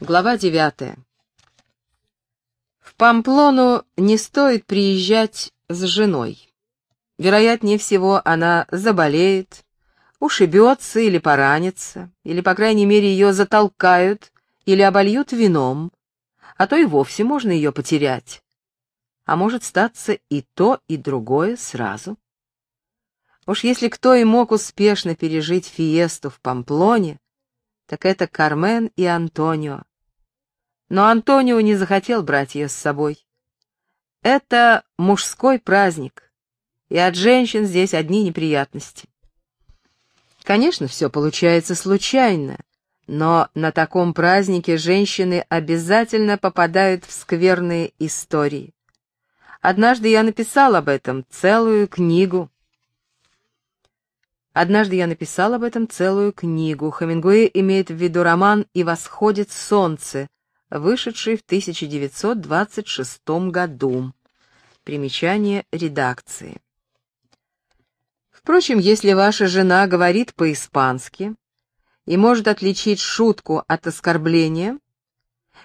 Глава девятая. В Памплону не стоит приезжать с женой. Вероятнее всего, она заболеет, ушибется или поранится, или, по крайней мере, ее затолкают или обольют вином, а то и вовсе можно ее потерять. А может статься и то, и другое сразу. Уж если кто и мог успешно пережить фиесту в Памплоне, так это Кармен и Антонио. Но Антонио не захотел брать ее с собой. Это мужской праздник, и от женщин здесь одни неприятности. Конечно, все получается случайно, но на таком празднике женщины обязательно попадают в скверные истории. Однажды я написал об этом целую книгу. Однажды я написал об этом целую книгу. Хемингуэй имеет в виду роман «И восходит солнце», вышедший в 1926 году. Примечание редакции. Впрочем, если ваша жена говорит по-испански и может отличить шутку от оскорбления,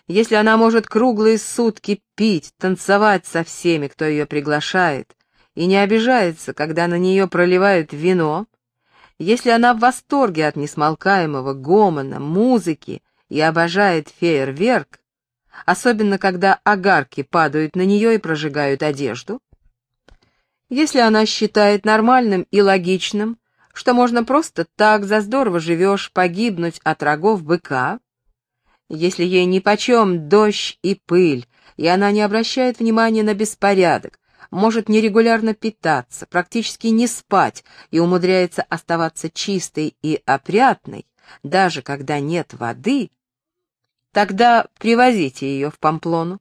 если она может круглые сутки пить, танцевать со всеми, кто ее приглашает, и не обижается, когда на нее проливают вино, если она в восторге от несмолкаемого гомона, музыки и обожает фейерверк, особенно когда огарки падают на нее и прожигают одежду. Если она считает нормальным и логичным, что можно просто так за здорово живешь погибнуть от рогов быка, если ей нипочем дождь и пыль, и она не обращает внимания на беспорядок, может нерегулярно питаться, практически не спать и умудряется оставаться чистой и опрятной, даже когда нет воды, Тогда привозите ее в Памплону.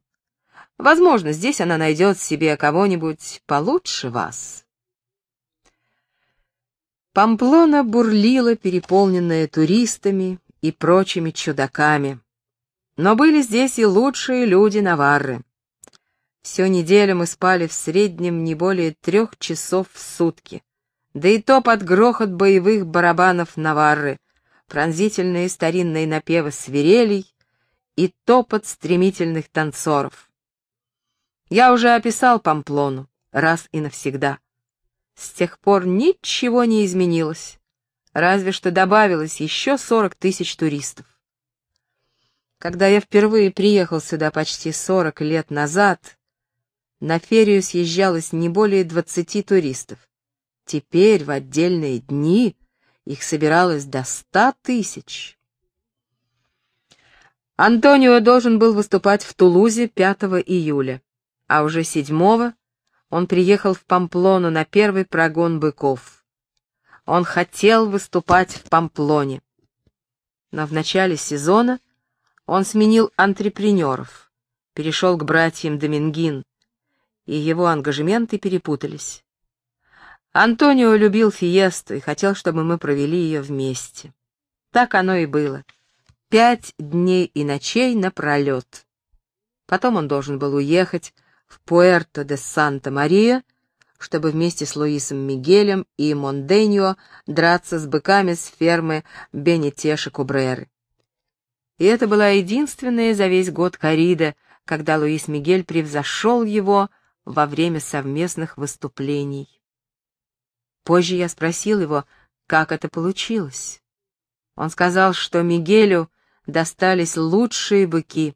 Возможно, здесь она найдет себе кого-нибудь получше вас. Памплона бурлила, переполненная туристами и прочими чудаками. Но были здесь и лучшие люди Наварры. Всю неделю мы спали в среднем не более трех часов в сутки, да и то под грохот боевых барабанов Наварры, пронзительные старинные напевы свирелей и топот стремительных танцоров. Я уже описал Памплону раз и навсегда. С тех пор ничего не изменилось, разве что добавилось еще сорок тысяч туристов. Когда я впервые приехал сюда почти сорок лет назад, на ферию съезжалось не более двадцати туристов. Теперь в отдельные дни их собиралось до ста тысяч. Антонио должен был выступать в Тулузе 5 июля, а уже 7 он приехал в Памплону на первый прогон быков. Он хотел выступать в Памплоне. Но в начале сезона он сменил антрепренеров, перешел к братьям Домингин, и его ангажементы перепутались. Антонио любил фиесту и хотел, чтобы мы провели ее вместе. Так оно и было пять дней и ночей напролет. Потом он должен был уехать в Пуэрто де Санта-Мария, чтобы вместе с Луисом Мигелем и Монденьо драться с быками с фермы Бенетеша Кубреры. И это была единственная за весь год корида, когда Луис Мигель превзошел его во время совместных выступлений. Позже я спросил его, как это получилось. Он сказал, что Мигелю достались лучшие быки,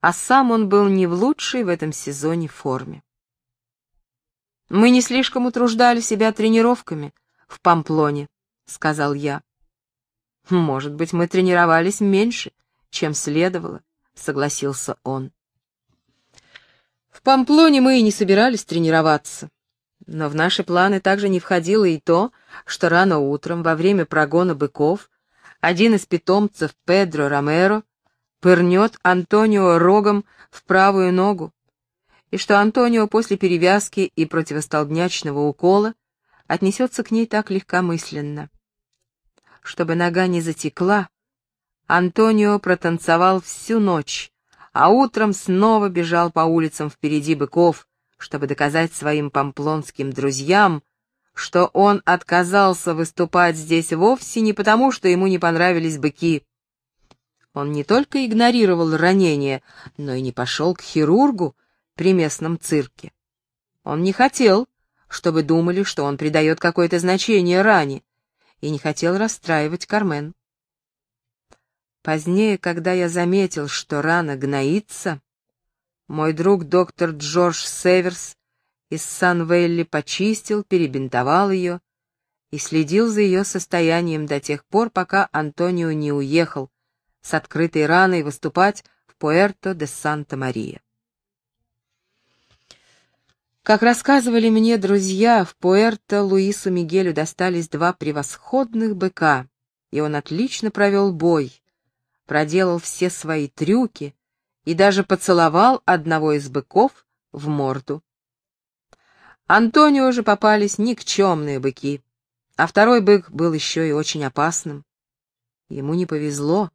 а сам он был не в лучшей в этом сезоне форме. «Мы не слишком утруждали себя тренировками в Памплоне», — сказал я. «Может быть, мы тренировались меньше, чем следовало», — согласился он. В Памплоне мы и не собирались тренироваться. Но в наши планы также не входило и то, что рано утром, во время прогона быков, один из питомцев Педро Ромеро пырнет Антонио рогом в правую ногу, и что Антонио после перевязки и противостолбнячного укола отнесется к ней так легкомысленно. Чтобы нога не затекла, Антонио протанцевал всю ночь, а утром снова бежал по улицам впереди быков, чтобы доказать своим памплонским друзьям, что он отказался выступать здесь вовсе не потому, что ему не понравились быки. Он не только игнорировал ранение, но и не пошел к хирургу при местном цирке. Он не хотел, чтобы думали, что он придает какое-то значение ране, и не хотел расстраивать Кармен. Позднее, когда я заметил, что рана гноится, мой друг доктор Джордж Северс из Сан-Велли почистил, перебинтовал ее и следил за ее состоянием до тех пор, пока Антонио не уехал с открытой раной выступать в Пуэрто де Санта-Мария. Как рассказывали мне друзья, в Пуэрто Луису Мигелю достались два превосходных быка, и он отлично провел бой, проделал все свои трюки и даже поцеловал одного из быков в морду. Антонио же попались никчемные быки, а второй бык был еще и очень опасным. Ему не повезло,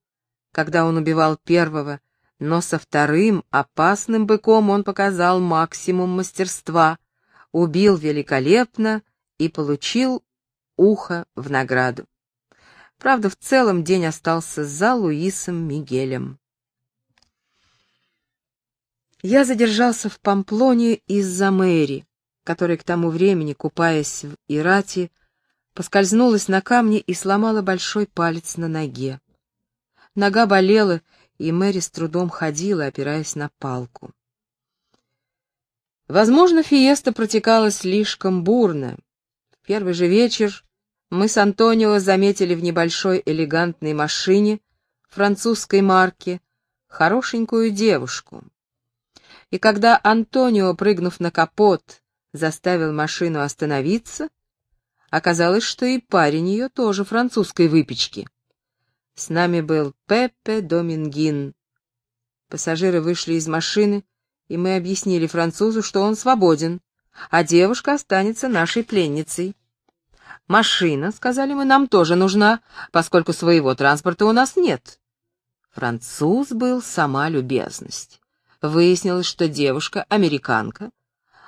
когда он убивал первого, но со вторым опасным быком он показал максимум мастерства, убил великолепно и получил ухо в награду. Правда, в целом день остался за Луисом Мигелем. Я задержался в Памплоне из-за Мэри, которая к тому времени, купаясь в Ирате, поскользнулась на камне и сломала большой палец на ноге. Нога болела, и Мэри с трудом ходила, опираясь на палку. Возможно, фиеста протекала слишком бурно. В первый же вечер мы с Антонио заметили в небольшой элегантной машине французской марки хорошенькую девушку. И когда Антонио, прыгнув на капот, заставил машину остановиться, оказалось, что и парень ее тоже французской выпечки. С нами был Пеппе Домингин. Пассажиры вышли из машины, и мы объяснили французу, что он свободен, а девушка останется нашей пленницей. «Машина, — сказали мы, — нам тоже нужна, поскольку своего транспорта у нас нет». Француз был сама любезность. Выяснилось, что девушка — американка,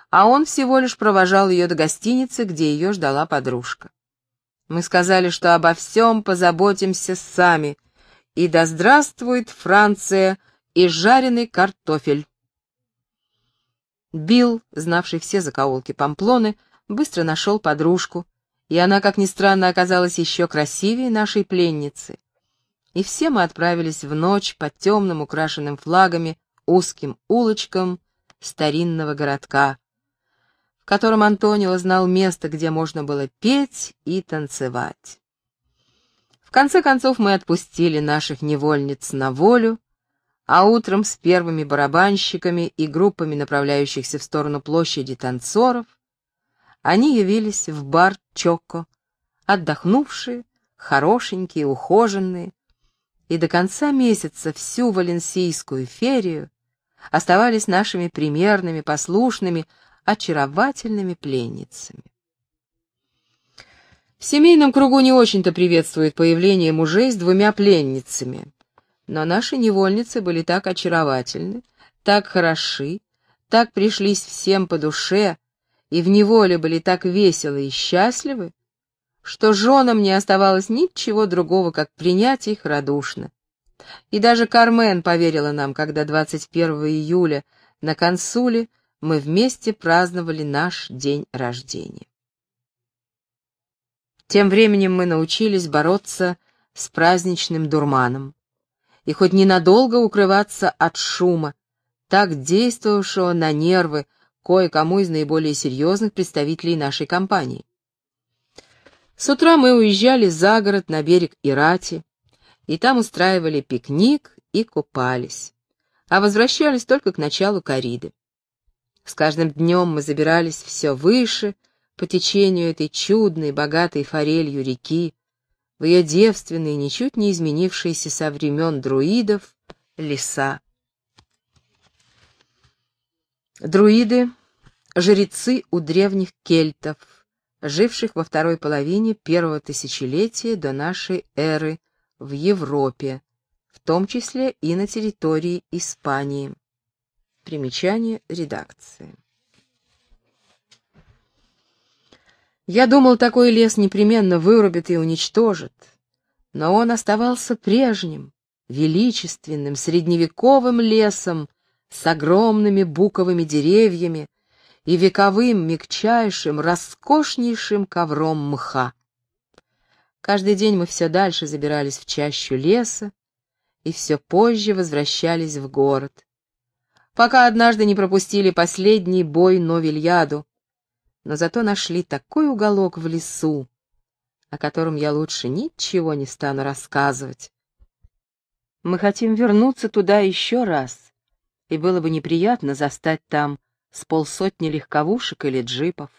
а он всего лишь провожал ее до гостиницы, где ее ждала подружка. Мы сказали, что обо всем позаботимся сами, и да здравствует Франция и жареный картофель. Билл, знавший все закоулки Памплоны, быстро нашел подружку, и она, как ни странно, оказалась еще красивее нашей пленницы. И все мы отправились в ночь по темным, украшенным флагами, узким улочкам старинного городка, котором Антонио знал место, где можно было петь и танцевать. В конце концов мы отпустили наших невольниц на волю, а утром с первыми барабанщиками и группами направляющихся в сторону площади танцоров они явились в бар Чоко, отдохнувшие, хорошенькие, ухоженные, и до конца месяца всю валенсийскую ферию оставались нашими примерными, послушными, очаровательными пленницами. В семейном кругу не очень-то приветствует появление мужей с двумя пленницами, но наши невольницы были так очаровательны, так хороши, так пришлись всем по душе и в неволе были так веселы и счастливы, что женам не оставалось ничего другого, как принять их радушно. И даже Кармен поверила нам, когда 21 июля на консуле мы вместе праздновали наш день рождения. Тем временем мы научились бороться с праздничным дурманом и хоть ненадолго укрываться от шума, так действовавшего на нервы кое-кому из наиболее серьезных представителей нашей компании. С утра мы уезжали за город на берег Ирати, и там устраивали пикник и купались, а возвращались только к началу кориды. С каждым днем мы забирались все выше по течению этой чудной, богатой форелью реки, в ее девственные, ничуть не изменившиеся со времен друидов, леса. Друиды — жрецы у древних кельтов, живших во второй половине первого тысячелетия до нашей эры в Европе, в том числе и на территории Испании. Примечание редакции. Я думал, такой лес непременно вырубит и уничтожит, но он оставался прежним, величественным средневековым лесом с огромными буковыми деревьями и вековым, мягчайшим, роскошнейшим ковром мха. Каждый день мы все дальше забирались в чащу леса и все позже возвращались в город. Пока однажды не пропустили последний бой Новильяду, но зато нашли такой уголок в лесу, о котором я лучше ничего не стану рассказывать. Мы хотим вернуться туда еще раз, и было бы неприятно застать там с полсотни легковушек или джипов.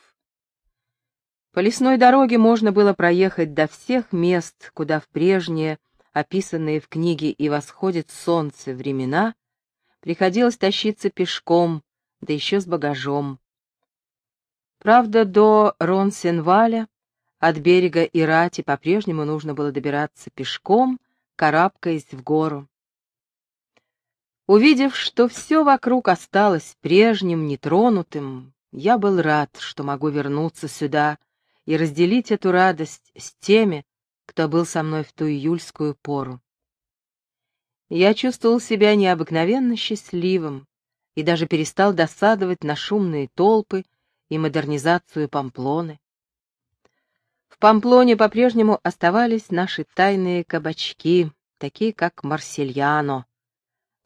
По лесной дороге можно было проехать до всех мест, куда в прежние, описанные в книге «И восходит солнце» времена, приходилось тащиться пешком, да еще с багажом. Правда, до Ронсенваля от берега Ирати по-прежнему нужно было добираться пешком, карабкаясь в гору. Увидев, что все вокруг осталось прежним, нетронутым, я был рад, что могу вернуться сюда и разделить эту радость с теми, кто был со мной в ту июльскую пору. Я чувствовал себя необыкновенно счастливым и даже перестал досадовать на шумные толпы и модернизацию Памплоны. В Памплоне по-прежнему оставались наши тайные кабачки, такие как Марсельяно,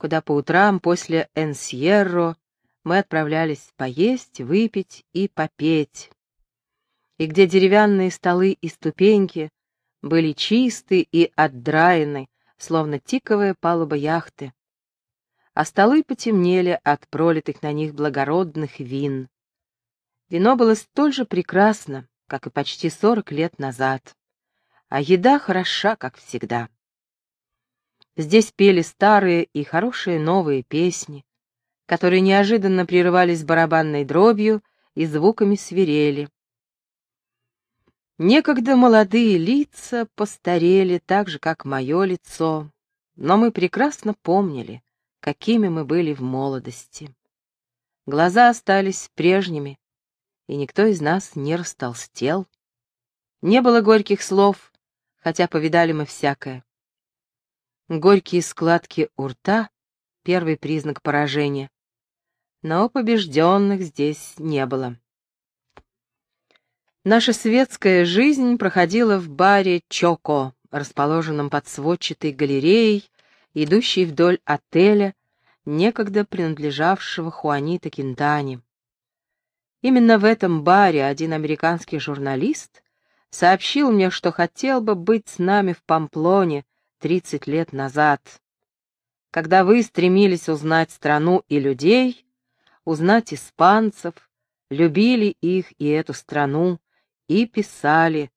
куда по утрам после Энсьерро мы отправлялись поесть, выпить и попеть, и где деревянные столы и ступеньки были чисты и отдраены, словно тиковая палуба яхты, а столы потемнели от пролитых на них благородных вин. Вино было столь же прекрасно, как и почти сорок лет назад, а еда хороша, как всегда. Здесь пели старые и хорошие новые песни, которые неожиданно прерывались барабанной дробью и звуками свирели. Некогда молодые лица постарели так же, как мое лицо, но мы прекрасно помнили, какими мы были в молодости. Глаза остались прежними, и никто из нас не растолстел. Не было горьких слов, хотя повидали мы всякое. Горькие складки у рта — первый признак поражения. Но побежденных здесь не было. Наша светская жизнь проходила в баре «Чоко», расположенном под сводчатой галереей, идущей вдоль отеля, некогда принадлежавшего Хуаните Кинтани. Именно в этом баре один американский журналист сообщил мне, что хотел бы быть с нами в Памплоне 30 лет назад, когда вы стремились узнать страну и людей, узнать испанцев, любили их и эту страну, и писали.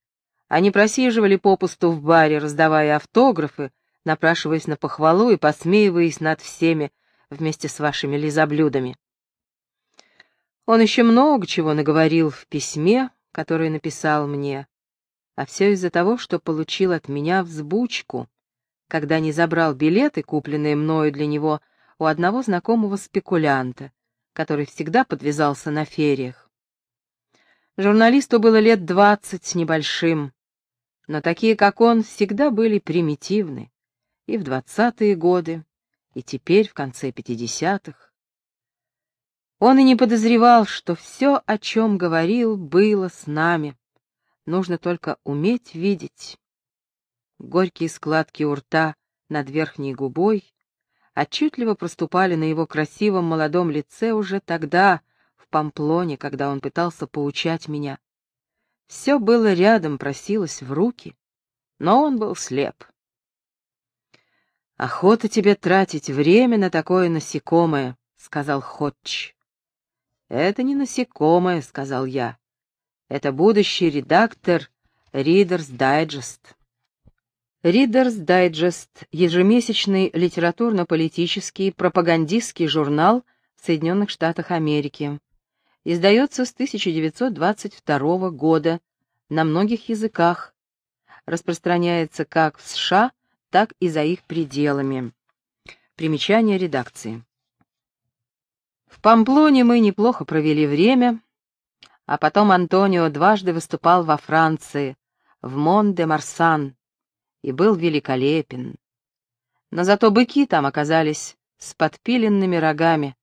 Они просиживали попусту в баре, раздавая автографы, напрашиваясь на похвалу и посмеиваясь над всеми вместе с вашими лизоблюдами. Он еще много чего наговорил в письме, которое написал мне, а все из-за того, что получил от меня взбучку, когда не забрал билеты, купленные мною для него у одного знакомого спекулянта, который всегда подвязался на фериях. Журналисту было лет двадцать с небольшим, но такие, как он, всегда были примитивны, и в двадцатые годы, и теперь, в конце пятидесятых. Он и не подозревал, что все, о чем говорил, было с нами. Нужно только уметь видеть. Горькие складки у рта над верхней губой отчетливо проступали на его красивом молодом лице уже тогда, в Памплоне, когда он пытался поучать меня. Все было рядом, просилось в руки, но он был слеп. «Охота тебе тратить время на такое насекомое», — сказал Ходж. «Это не насекомое», — сказал я. «Это будущий редактор Reader's Digest». Reader's Digest — ежемесячный литературно-политический пропагандистский журнал в Соединенных Штатах Америки. Издается с 1922 года на многих языках. Распространяется как в США, так и за их пределами. Примечание редакции. В Памплоне мы неплохо провели время, а потом Антонио дважды выступал во Франции, в Мон-де-Марсан, и был великолепен. Но зато быки там оказались с подпиленными рогами,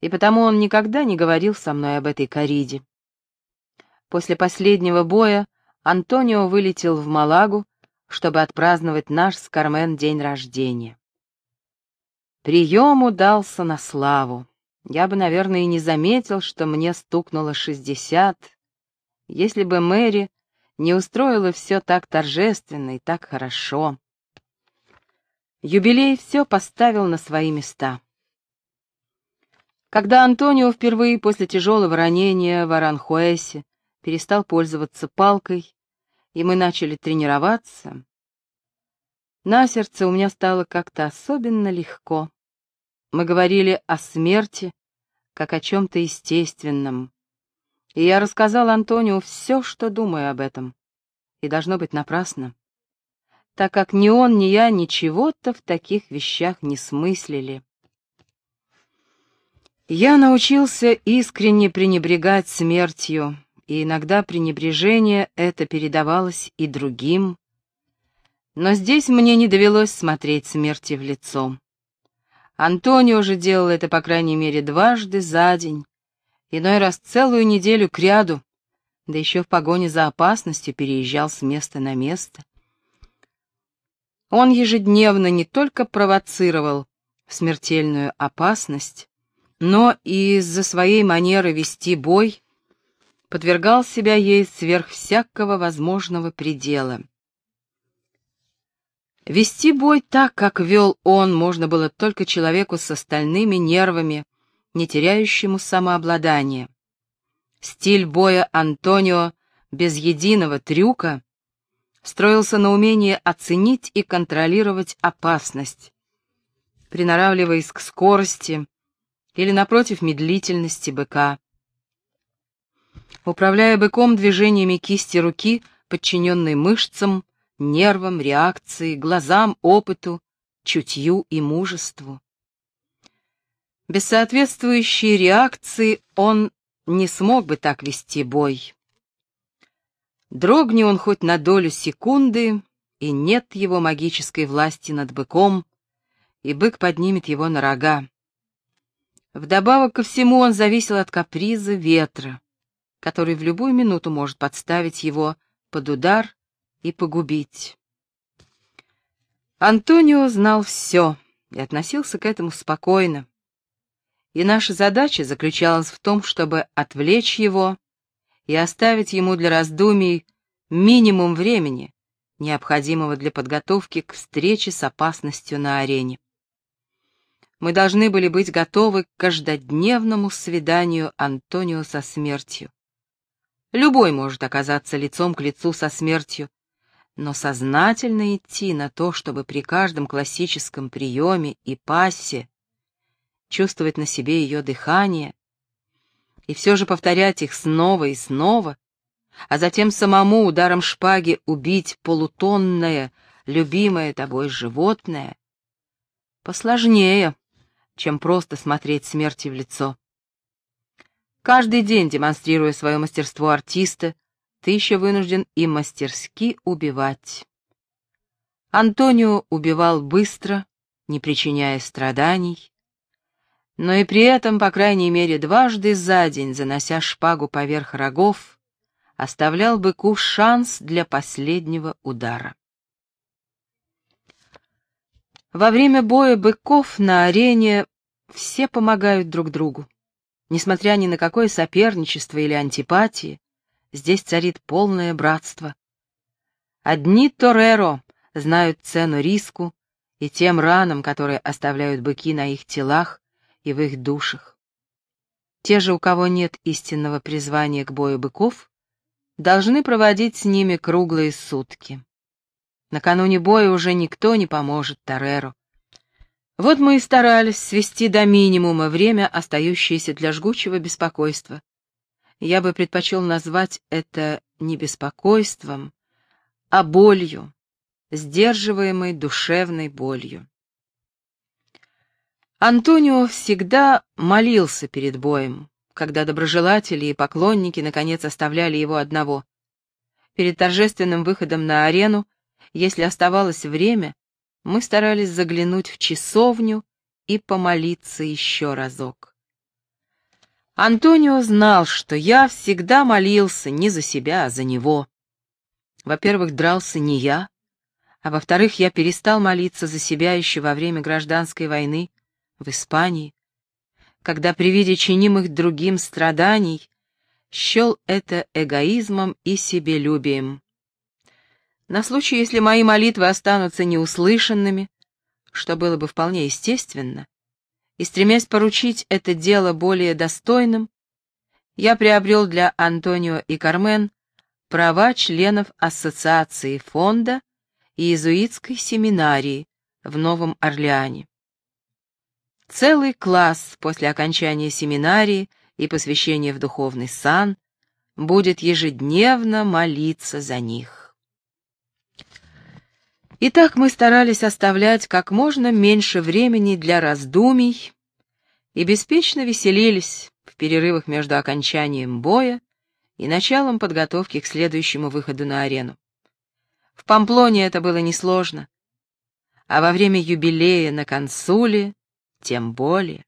и потому он никогда не говорил со мной об этой кориде. После последнего боя Антонио вылетел в Малагу, чтобы отпраздновать наш с Кармен день рождения. Прием удался на славу. Я бы, наверное, и не заметил, что мне стукнуло шестьдесят, если бы Мэри не устроила все так торжественно и так хорошо. Юбилей все поставил на свои места. Когда Антонио впервые после тяжелого ранения в Аранхуэсе перестал пользоваться палкой, и мы начали тренироваться, на сердце у меня стало как-то особенно легко. Мы говорили о смерти, как о чем-то естественном. И я рассказал Антонио все, что думаю об этом. И должно быть напрасно, так как ни он, ни я ничего-то в таких вещах не смыслили. Я научился искренне пренебрегать смертью, и иногда пренебрежение это передавалось и другим. Но здесь мне не довелось смотреть смерти в лицо. Антонио же делал это, по крайней мере, дважды за день, иной раз целую неделю кряду, да еще в погоне за опасностью переезжал с места на место. Он ежедневно не только провоцировал смертельную опасность, но и из-за своей манеры вести бой подвергал себя ей сверх всякого возможного предела. Вести бой так, как вел он, можно было только человеку с остальными нервами, не теряющему самообладание. Стиль боя Антонио без единого трюка строился на умении оценить и контролировать опасность, приноравливаясь к скорости, или, напротив, медлительности быка. Управляя быком движениями кисти руки, подчиненной мышцам, нервам, реакции, глазам, опыту, чутью и мужеству. Без соответствующей реакции он не смог бы так вести бой. Дрогни он хоть на долю секунды, и нет его магической власти над быком, и бык поднимет его на рога. Вдобавок ко всему он зависел от каприза ветра, который в любую минуту может подставить его под удар и погубить. Антонио знал все и относился к этому спокойно. И наша задача заключалась в том, чтобы отвлечь его и оставить ему для раздумий минимум времени, необходимого для подготовки к встрече с опасностью на арене мы должны были быть готовы к каждодневному свиданию Антонио со смертью. Любой может оказаться лицом к лицу со смертью, но сознательно идти на то, чтобы при каждом классическом приеме и пассе чувствовать на себе ее дыхание и все же повторять их снова и снова, а затем самому ударом шпаги убить полутонное, любимое тобой животное, посложнее, чем просто смотреть смерти в лицо. Каждый день, демонстрируя свое мастерство артиста, ты еще вынужден и мастерски убивать. Антонио убивал быстро, не причиняя страданий, но и при этом, по крайней мере, дважды за день, занося шпагу поверх рогов, оставлял быку шанс для последнего удара. Во время боя быков на арене все помогают друг другу. Несмотря ни на какое соперничество или антипатии, здесь царит полное братство. Одни Тореро знают цену риску и тем ранам, которые оставляют быки на их телах и в их душах. Те же, у кого нет истинного призвания к бою быков, должны проводить с ними круглые сутки. Накануне боя уже никто не поможет Тореро. Вот мы и старались свести до минимума время, остающееся для жгучего беспокойства. Я бы предпочел назвать это не беспокойством, а болью, сдерживаемой душевной болью. Антонио всегда молился перед боем, когда доброжелатели и поклонники наконец оставляли его одного. Перед торжественным выходом на арену если оставалось время, мы старались заглянуть в часовню и помолиться еще разок. Антонио знал, что я всегда молился не за себя, а за него. Во-первых, дрался не я, а во-вторых, я перестал молиться за себя еще во время гражданской войны в Испании, когда при виде чинимых другим страданий счел это эгоизмом и себелюбием. На случай, если мои молитвы останутся неуслышанными, что было бы вполне естественно, и стремясь поручить это дело более достойным, я приобрел для Антонио и Кармен права членов Ассоциации фонда и иезуитской семинарии в Новом Орлеане. Целый класс после окончания семинарии и посвящения в духовный сан будет ежедневно молиться за них. Итак, мы старались оставлять как можно меньше времени для раздумий и беспечно веселились в перерывах между окончанием боя и началом подготовки к следующему выходу на арену. В Памплоне это было несложно, а во время юбилея на консуле тем более.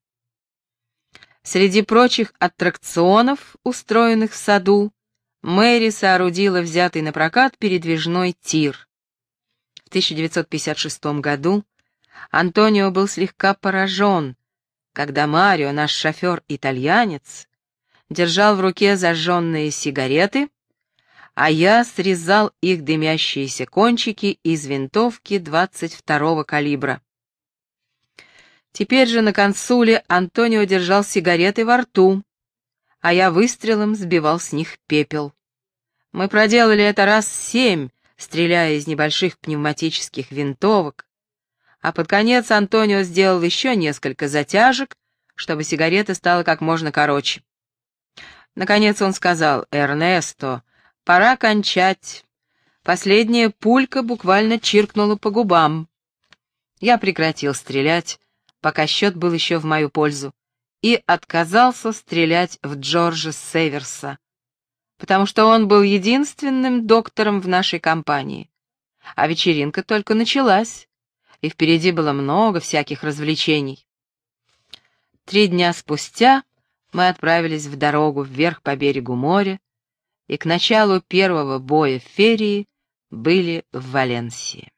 Среди прочих аттракционов, устроенных в саду, Мэри соорудила взятый на прокат передвижной тир. В 1956 году Антонио был слегка поражен, когда Марио, наш шофер-итальянец, держал в руке зажженные сигареты, а я срезал их дымящиеся кончики из винтовки 22-го калибра. Теперь же на консуле Антонио держал сигареты во рту, а я выстрелом сбивал с них пепел. Мы проделали это раз семь, стреляя из небольших пневматических винтовок, а под конец Антонио сделал еще несколько затяжек, чтобы сигарета стала как можно короче. Наконец он сказал, «Эрнесто, пора кончать». Последняя пулька буквально чиркнула по губам. Я прекратил стрелять, пока счет был еще в мою пользу, и отказался стрелять в Джорджа Северса, потому что он был единственным доктором в нашей компании. А вечеринка только началась, и впереди было много всяких развлечений. Три дня спустя мы отправились в дорогу вверх по берегу моря, и к началу первого боя в Ферии были в Валенсии.